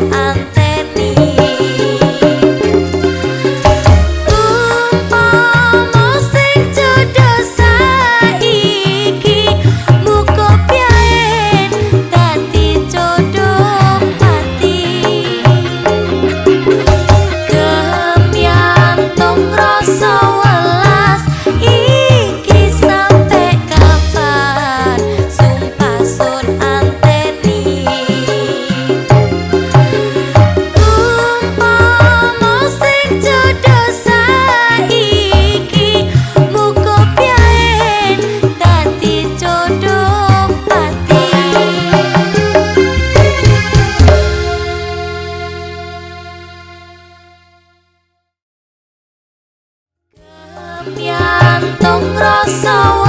and tão grossa